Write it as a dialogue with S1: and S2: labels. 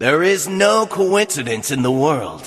S1: There is no coincidence in the world.